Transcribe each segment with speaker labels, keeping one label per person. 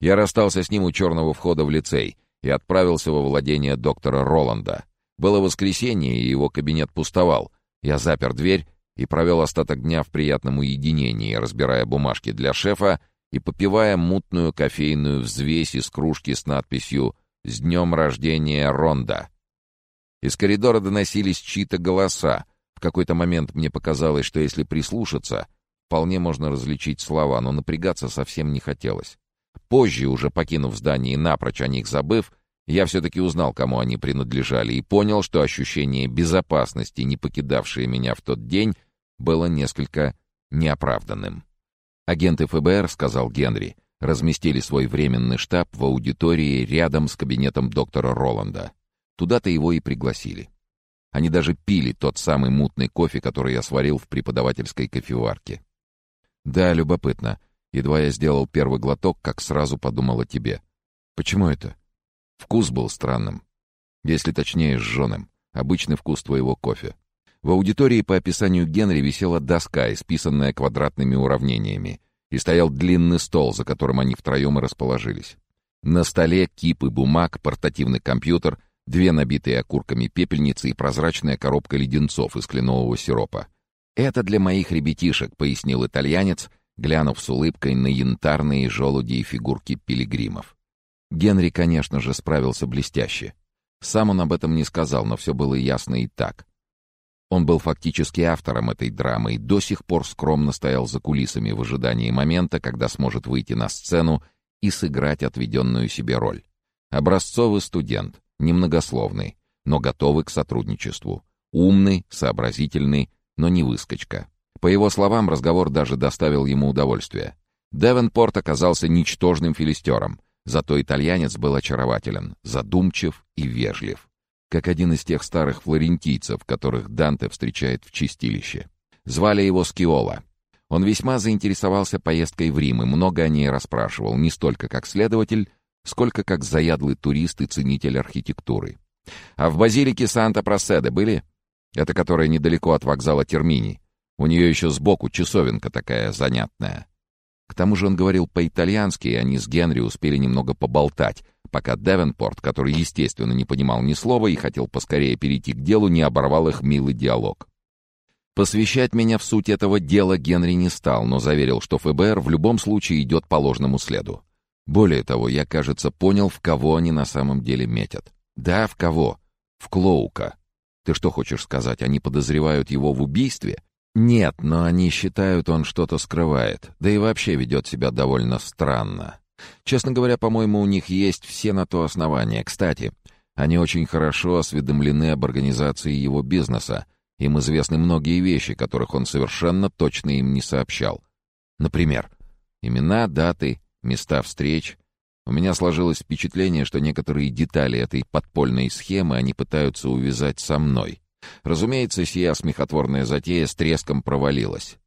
Speaker 1: Я расстался с ним у черного входа в лицей и отправился во владение доктора Роланда. Было воскресенье, и его кабинет пустовал. Я запер дверь и провел остаток дня в приятном уединении, разбирая бумажки для шефа и попивая мутную кофейную взвесь из кружки с надписью «С днем рождения Ронда». Из коридора доносились чьи-то голоса. В какой-то момент мне показалось, что если прислушаться, вполне можно различить слова, но напрягаться совсем не хотелось. Позже, уже покинув здание и напрочь о них забыв, я все-таки узнал, кому они принадлежали, и понял, что ощущение безопасности, не покидавшее меня в тот день, было несколько неоправданным. Агенты ФБР, сказал Генри, разместили свой временный штаб в аудитории рядом с кабинетом доктора Роланда. Туда-то его и пригласили. Они даже пили тот самый мутный кофе, который я сварил в преподавательской кофеварке. Да, любопытно. Едва я сделал первый глоток, как сразу подумал о тебе. Почему это? Вкус был странным. Если точнее, сжёным. Обычный вкус твоего кофе. В аудитории по описанию Генри висела доска, исписанная квадратными уравнениями, и стоял длинный стол, за которым они втроем и расположились. На столе кипы бумаг, портативный компьютер, две набитые окурками пепельницы и прозрачная коробка леденцов из кленового сиропа. «Это для моих ребятишек», — пояснил итальянец, глянув с улыбкой на янтарные желуди и фигурки пилигримов. Генри, конечно же, справился блестяще. Сам он об этом не сказал, но все было ясно и так. Он был фактически автором этой драмы и до сих пор скромно стоял за кулисами в ожидании момента, когда сможет выйти на сцену и сыграть отведенную себе роль. Образцовый студент, немногословный, но готовый к сотрудничеству. Умный, сообразительный, но не выскочка. По его словам, разговор даже доставил ему удовольствие. Девенпорт оказался ничтожным филистером, зато итальянец был очарователен, задумчив и вежлив как один из тех старых флорентийцев, которых Данте встречает в чистилище. Звали его Скиола. Он весьма заинтересовался поездкой в Рим и много о ней расспрашивал, не столько как следователь, сколько как заядлый турист и ценитель архитектуры. А в базилике Санта-Проседе были? Это которая недалеко от вокзала Термини. У нее еще сбоку часовенка такая занятная. К тому же он говорил по-итальянски, и они с Генри успели немного поболтать, пока Девенпорт, который, естественно, не понимал ни слова и хотел поскорее перейти к делу, не оборвал их милый диалог. Посвящать меня в суть этого дела Генри не стал, но заверил, что ФБР в любом случае идет по ложному следу. Более того, я, кажется, понял, в кого они на самом деле метят. Да, в кого? В Клоука. Ты что хочешь сказать, они подозревают его в убийстве? Нет, но они считают, он что-то скрывает, да и вообще ведет себя довольно странно. Честно говоря, по-моему, у них есть все на то основания. Кстати, они очень хорошо осведомлены об организации его бизнеса. Им известны многие вещи, которых он совершенно точно им не сообщал. Например, имена, даты, места встреч. У меня сложилось впечатление, что некоторые детали этой подпольной схемы они пытаются увязать со мной. Разумеется, сия смехотворная затея с треском провалилась.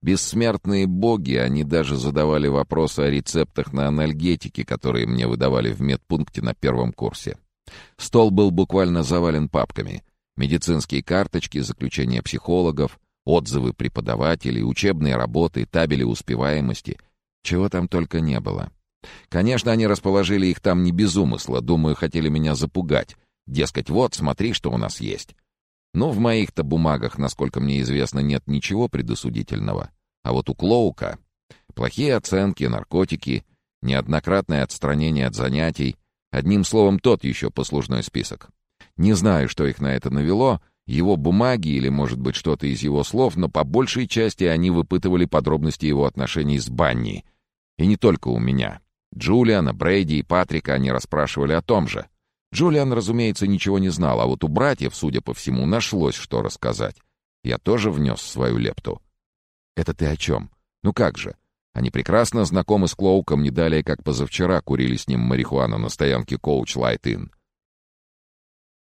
Speaker 1: Бессмертные боги, они даже задавали вопросы о рецептах на анальгетики, которые мне выдавали в медпункте на первом курсе. Стол был буквально завален папками. Медицинские карточки, заключения психологов, отзывы преподавателей, учебные работы, табели успеваемости. Чего там только не было. Конечно, они расположили их там не без умысла, думаю, хотели меня запугать. Дескать, вот, смотри, что у нас есть. Но в моих-то бумагах, насколько мне известно, нет ничего предосудительного. А вот у Клоука плохие оценки, наркотики, неоднократное отстранение от занятий, одним словом, тот еще послужной список. Не знаю, что их на это навело, его бумаги или, может быть, что-то из его слов, но по большей части они выпытывали подробности его отношений с Банни. И не только у меня. Джулиана, Брейди и Патрика они расспрашивали о том же — Джулиан, разумеется, ничего не знал, а вот у братьев, судя по всему, нашлось, что рассказать. Я тоже внес свою лепту. «Это ты о чем? Ну как же? Они прекрасно знакомы с Клоуком не далее, как позавчера курили с ним марихуану на стоянке Коуч Лайт Inn.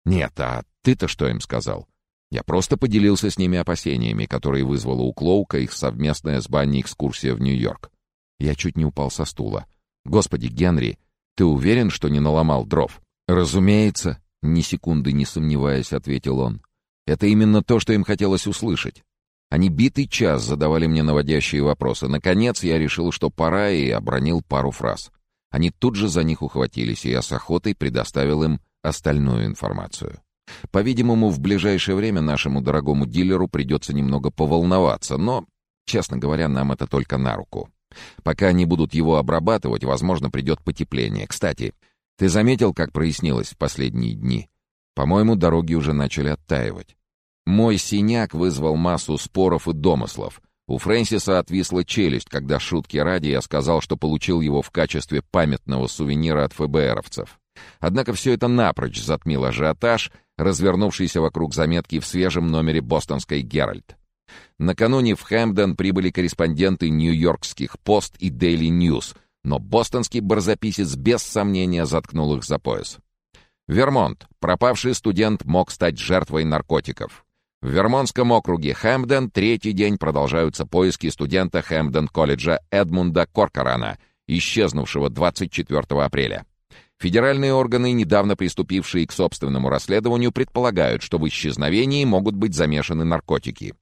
Speaker 1: «Нет, а ты-то что им сказал?» Я просто поделился с ними опасениями, которые вызвала у Клоука их совместная с Банни экскурсия в Нью-Йорк. Я чуть не упал со стула. «Господи, Генри, ты уверен, что не наломал дров?» «Разумеется», — ни секунды не сомневаясь, ответил он. «Это именно то, что им хотелось услышать. Они битый час задавали мне наводящие вопросы. Наконец я решил, что пора, и обронил пару фраз. Они тут же за них ухватились, и я с охотой предоставил им остальную информацию. По-видимому, в ближайшее время нашему дорогому дилеру придется немного поволноваться, но, честно говоря, нам это только на руку. Пока они будут его обрабатывать, возможно, придет потепление. Кстати, ты заметил, как прояснилось в последние дни? По-моему, дороги уже начали оттаивать. Мой синяк вызвал массу споров и домыслов. У Фрэнсиса отвисла челюсть, когда шутки ради я сказал, что получил его в качестве памятного сувенира от ФБРовцев. Однако все это напрочь затмил ажиотаж, развернувшийся вокруг заметки в свежем номере бостонской «Геральд». Накануне в Хэмпден прибыли корреспонденты нью-йоркских «Пост» и «Дейли Ньюс», но бостонский барзаписец без сомнения заткнул их за пояс. Вермонт. Пропавший студент мог стать жертвой наркотиков. В Вермонтском округе Хэмпден третий день продолжаются поиски студента Хэмпден-колледжа Эдмунда Коркорана, исчезнувшего 24 апреля. Федеральные органы, недавно приступившие к собственному расследованию, предполагают, что в исчезновении могут быть замешаны наркотики.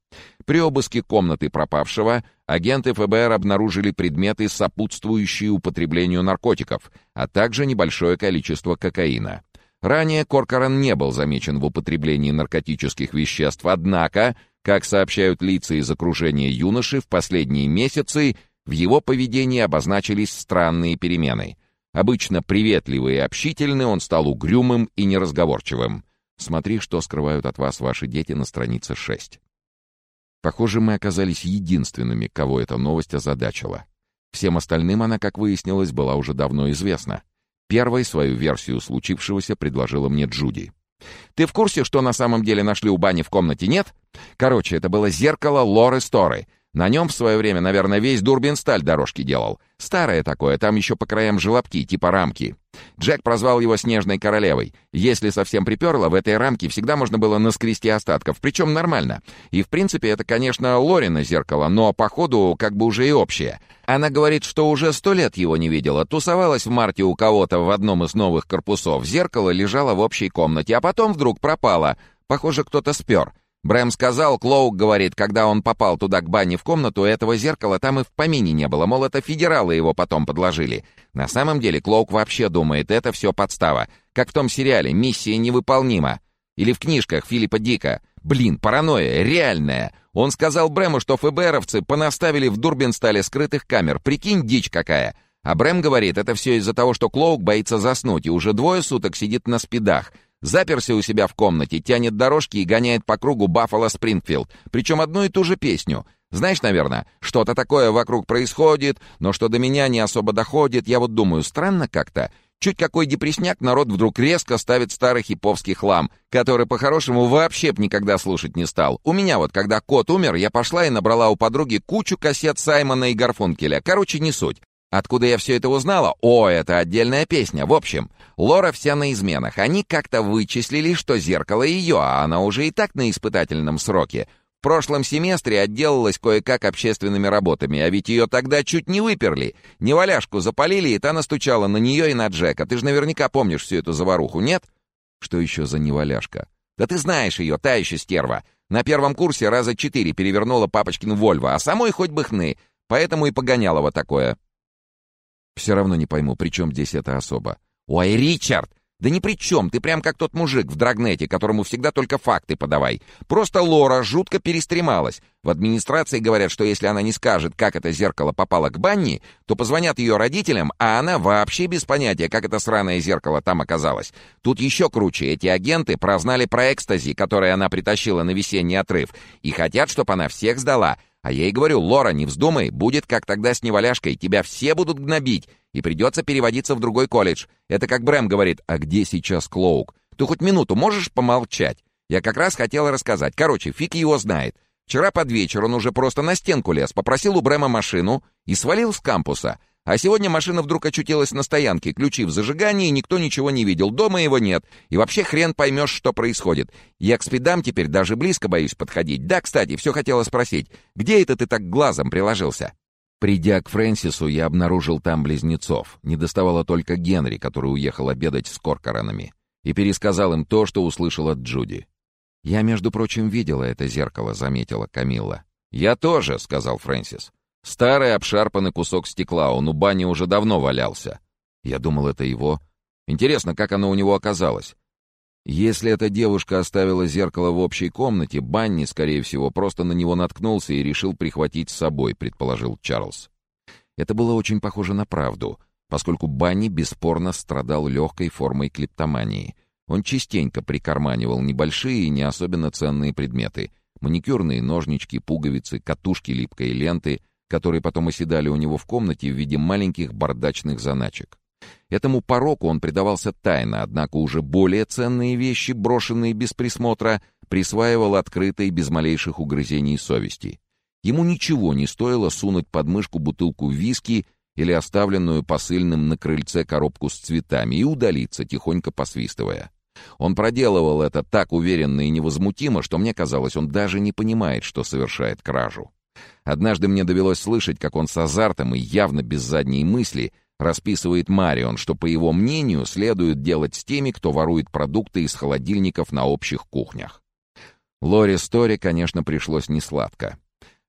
Speaker 1: При обыске комнаты пропавшего агенты ФБР обнаружили предметы, сопутствующие употреблению наркотиков, а также небольшое количество кокаина. Ранее Коркоран не был замечен в употреблении наркотических веществ, однако, как сообщают лица из окружения юноши, в последние месяцы в его поведении обозначились странные перемены — Обычно приветливый и общительный, он стал угрюмым и неразговорчивым. Смотри, что скрывают от вас ваши дети на странице 6. Похоже, мы оказались единственными, кого эта новость озадачила. Всем остальным она, как выяснилось, была уже давно известна. Первой свою версию случившегося предложила мне Джуди. «Ты в курсе, что на самом деле нашли у Бани в комнате, нет? Короче, это было зеркало Лоры Сторы. На нем в свое время, наверное, весь Дурбинсталь дорожки делал. Старое такое, там еще по краям желобки, типа рамки. Джек прозвал его «Снежной королевой». Если совсем приперло, в этой рамке всегда можно было наскрести остатков, причем нормально. И, в принципе, это, конечно, Лорина зеркало, но, походу, как бы уже и общее. Она говорит, что уже сто лет его не видела. Тусовалась в марте у кого-то в одном из новых корпусов. Зеркало лежало в общей комнате, а потом вдруг пропало. Похоже, кто-то спер. Брэм сказал, Клоук говорит, когда он попал туда к бане в комнату, этого зеркала там и в помине не было, мол, это федералы его потом подложили. На самом деле Клоук вообще думает, это все подстава. Как в том сериале «Миссия невыполнима». Или в книжках Филиппа Дика. Блин, паранойя, реальная. Он сказал Брэму, что ФБРовцы понаставили в Дурбинстале скрытых камер. Прикинь, дичь какая. А Брэм говорит, это все из-за того, что Клоук боится заснуть и уже двое суток сидит на спидах. Заперся у себя в комнате, тянет дорожки и гоняет по кругу Баффало Спрингфилд. Причем одну и ту же песню. Знаешь, наверное, что-то такое вокруг происходит, но что до меня не особо доходит. Я вот думаю, странно как-то. Чуть какой депресняк народ вдруг резко ставит старый хиповский хлам, который по-хорошему вообще б никогда слушать не стал. У меня вот, когда кот умер, я пошла и набрала у подруги кучу кассет Саймона и Гарфункеля. Короче, не суть. Откуда я все это узнала? О, это отдельная песня. В общем, Лора вся на изменах. Они как-то вычислили, что зеркало ее, а она уже и так на испытательном сроке. В прошлом семестре отделалась кое-как общественными работами, а ведь ее тогда чуть не выперли. Неваляшку запалили, и та настучала на нее и на Джека. Ты же наверняка помнишь всю эту заваруху, нет? Что еще за неваляшка? Да ты знаешь ее, та еще стерва. На первом курсе раза четыре перевернула папочкин Вольво, а самой хоть бы хны. Поэтому и погоняла вот такое. Все равно не пойму, при чем здесь эта особа. Ой, Ричард! Да ни при чем, ты прям как тот мужик в Драгнете, которому всегда только факты подавай. Просто Лора жутко перестремалась. В администрации говорят, что если она не скажет, как это зеркало попало к Банни, то позвонят ее родителям, а она вообще без понятия, как это сраное зеркало там оказалось. Тут еще круче, эти агенты прознали про экстази, который она притащила на весенний отрыв, и хотят, чтобы она всех сдала, а я ей говорю, Лора, не вздумай, будет как тогда с неваляшкой, тебя все будут гнобить, и придется переводиться в другой колледж. Это как Брэм говорит, а где сейчас Клоук? Ты хоть минуту можешь помолчать? Я как раз хотела рассказать. Короче, фиг его знает. Вчера под вечер он уже просто на стенку лез, попросил у Брэма машину и свалил с кампуса. А сегодня машина вдруг очутилась на стоянке, ключи в зажигании, никто ничего не видел, дома его нет. И вообще хрен поймешь, что происходит. Я к спидам теперь даже близко боюсь подходить. Да, кстати, все хотела спросить, где это ты так глазом приложился?» Придя к Фрэнсису, я обнаружил там близнецов. Не доставало только Генри, который уехал обедать с Коркоранами. И пересказал им то, что услышал от Джуди. «Я, между прочим, видела это зеркало», — заметила Камилла. «Я тоже», — сказал Фрэнсис. Старый обшарпанный кусок стекла, он у бани уже давно валялся. Я думал, это его. Интересно, как оно у него оказалось? Если эта девушка оставила зеркало в общей комнате, Банни, скорее всего, просто на него наткнулся и решил прихватить с собой, предположил Чарльз. Это было очень похоже на правду, поскольку Банни бесспорно страдал легкой формой клептомании. Он частенько прикарманивал небольшие и не особенно ценные предметы — маникюрные ножнички, пуговицы, катушки липкой ленты, которые потом оседали у него в комнате в виде маленьких бардачных заначек. Этому пороку он предавался тайно, однако уже более ценные вещи, брошенные без присмотра, присваивал открыто и без малейших угрызений совести. Ему ничего не стоило сунуть под мышку бутылку виски или оставленную посыльным на крыльце коробку с цветами и удалиться, тихонько посвистывая. Он проделывал это так уверенно и невозмутимо, что мне казалось, он даже не понимает, что совершает кражу. Однажды мне довелось слышать, как он с азартом и явно без задней мысли Расписывает Марион, что, по его мнению, следует делать с теми, кто ворует продукты из холодильников на общих кухнях. Лори Стори, конечно, пришлось несладко.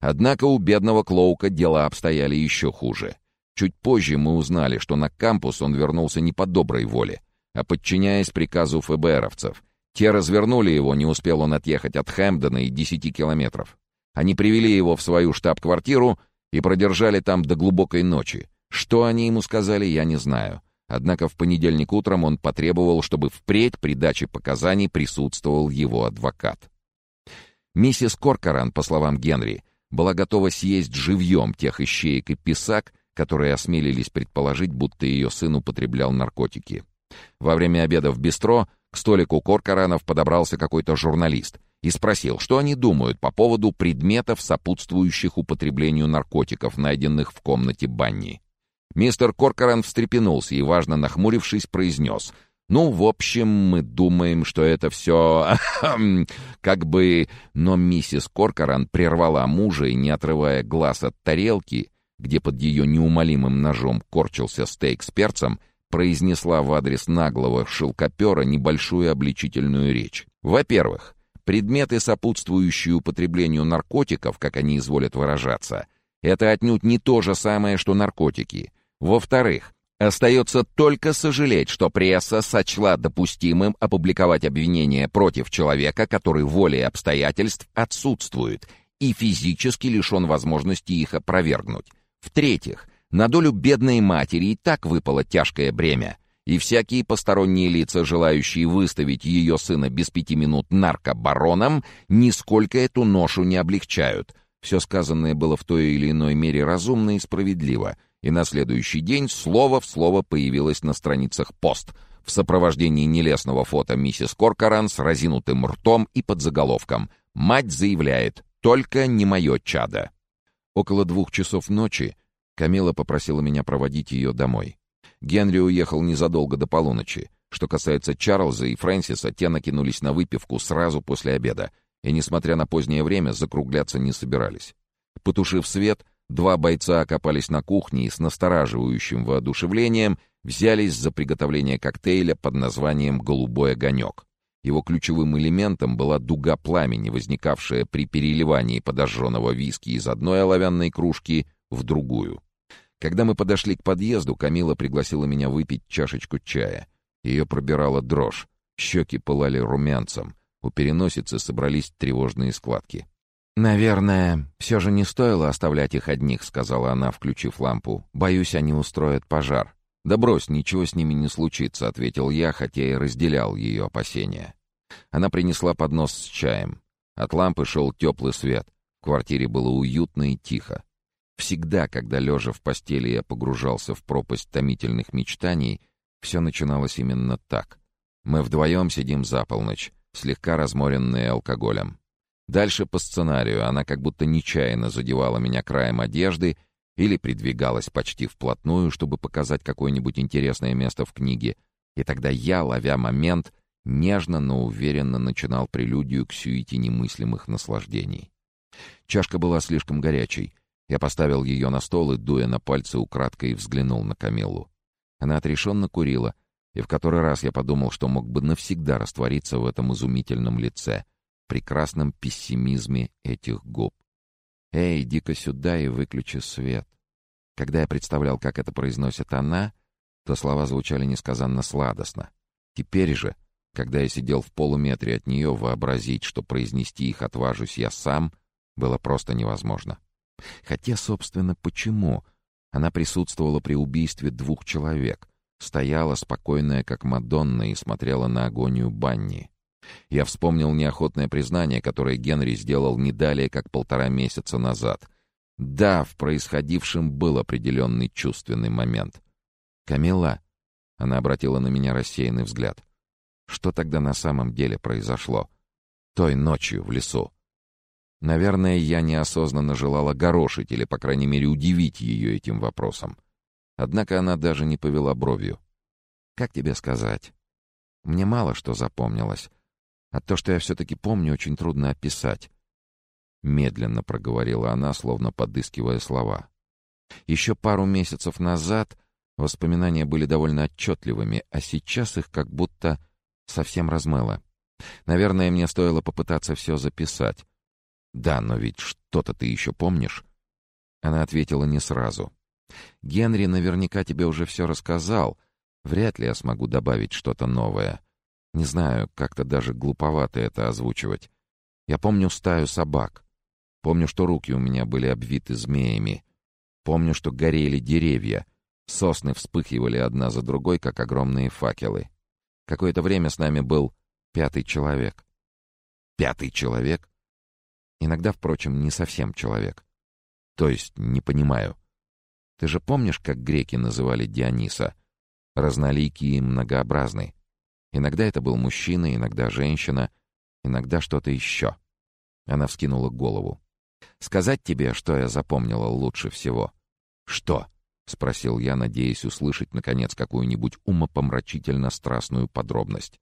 Speaker 1: Однако у бедного Клоука дела обстояли еще хуже. Чуть позже мы узнали, что на кампус он вернулся не по доброй воле, а подчиняясь приказу ФБРовцев. Те развернули его, не успел он отъехать от Хэмпдона и десяти километров. Они привели его в свою штаб-квартиру и продержали там до глубокой ночи, что они ему сказали, я не знаю. Однако в понедельник утром он потребовал, чтобы впредь при даче показаний присутствовал его адвокат. Миссис Коркоран, по словам Генри, была готова съесть живьем тех ищеек и писак, которые осмелились предположить, будто ее сын употреблял наркотики. Во время обеда в бистро к столику Коркоранов подобрался какой-то журналист и спросил, что они думают по поводу предметов, сопутствующих употреблению наркотиков, найденных в комнате Банни. Мистер Коркоран встрепенулся и, важно нахмурившись, произнес. «Ну, в общем, мы думаем, что это все... как бы...» Но миссис Коркоран прервала мужа и, не отрывая глаз от тарелки, где под ее неумолимым ножом корчился стейк с перцем, произнесла в адрес наглого шелкопера небольшую обличительную речь. Во-первых, предметы, сопутствующие употреблению наркотиков, как они изволят выражаться, это отнюдь не то же самое, что наркотики — во-вторых, остается только сожалеть, что пресса сочла допустимым опубликовать обвинения против человека, который волей обстоятельств отсутствует и физически лишен возможности их опровергнуть. В-третьих, на долю бедной матери и так выпало тяжкое бремя, и всякие посторонние лица, желающие выставить ее сына без пяти минут наркобароном, нисколько эту ношу не облегчают. Все сказанное было в той или иной мере разумно и справедливо — и на следующий день слово в слово появилось на страницах «Пост» в сопровождении нелестного фото миссис Коркоран с разинутым ртом и под заголовком «Мать заявляет, только не мое чадо». Около двух часов ночи Камила попросила меня проводить ее домой. Генри уехал незадолго до полуночи. Что касается Чарльза и Фрэнсиса, те накинулись на выпивку сразу после обеда, и, несмотря на позднее время, закругляться не собирались. Потушив свет, Два бойца окопались на кухне и с настораживающим воодушевлением взялись за приготовление коктейля под названием «Голубой огонек». Его ключевым элементом была дуга пламени, возникавшая при переливании подожженного виски из одной оловянной кружки в другую. Когда мы подошли к подъезду, Камила пригласила меня выпить чашечку чая. Ее пробирала дрожь, щеки пылали румянцем, у переносицы собрались тревожные складки. «Наверное, все же не стоило оставлять их одних», — сказала она, включив лампу. «Боюсь, они устроят пожар». «Да брось, ничего с ними не случится», — ответил я, хотя и разделял ее опасения. Она принесла поднос с чаем. От лампы шел теплый свет. В квартире было уютно и тихо. Всегда, когда, лежа в постели, я погружался в пропасть томительных мечтаний, все начиналось именно так. Мы вдвоем сидим за полночь, слегка разморенные алкоголем. Дальше по сценарию она как будто нечаянно задевала меня краем одежды или придвигалась почти вплотную, чтобы показать какое-нибудь интересное место в книге, и тогда я, ловя момент, нежно, но уверенно начинал прелюдию к сюите немыслимых наслаждений. Чашка была слишком горячей. Я поставил ее на стол и, дуя на пальцы, украдкой взглянул на Камиллу. Она отрешенно курила, и в который раз я подумал, что мог бы навсегда раствориться в этом изумительном лице — прекрасном пессимизме этих губ. «Эй, иди-ка сюда и выключи свет». Когда я представлял, как это произносит она, то слова звучали несказанно сладостно. Теперь же, когда я сидел в полуметре от нее, вообразить, что произнести их отважусь я сам, было просто невозможно. Хотя, собственно, почему? Она присутствовала при убийстве двух человек, стояла спокойная, как Мадонна, и смотрела на агонию Банни. Я вспомнил неохотное признание, которое Генри сделал не далее, как полтора месяца назад. Да, в происходившем был определенный чувственный момент. «Камила», — она обратила на меня рассеянный взгляд, — «что тогда на самом деле произошло? Той ночью в лесу?» Наверное, я неосознанно желал огорошить или, по крайней мере, удивить ее этим вопросом. Однако она даже не повела бровью. «Как тебе сказать? Мне мало что запомнилось. А то, что я все-таки помню, очень трудно описать». Медленно проговорила она, словно подыскивая слова. Еще пару месяцев назад воспоминания были довольно отчетливыми, а сейчас их как будто совсем размыло. Наверное, мне стоило попытаться все записать. «Да, но ведь что-то ты еще помнишь?» Она ответила не сразу. «Генри наверняка тебе уже все рассказал. Вряд ли я смогу добавить что-то новое. Не знаю, как-то даже глуповато это озвучивать. Я помню стаю собак. Помню, что руки у меня были обвиты змеями. Помню, что горели деревья. Сосны вспыхивали одна за другой, как огромные факелы. Какое-то время с нами был пятый человек. Пятый человек? Иногда, впрочем, не совсем человек. То есть, не понимаю. Ты же помнишь, как греки называли Диониса? Разноликий и многообразный. Иногда это был мужчина, иногда женщина, иногда что-то еще. Она вскинула голову. «Сказать тебе, что я запомнила лучше всего?» «Что?» — спросил я, надеясь услышать, наконец, какую-нибудь умопомрачительно страстную подробность.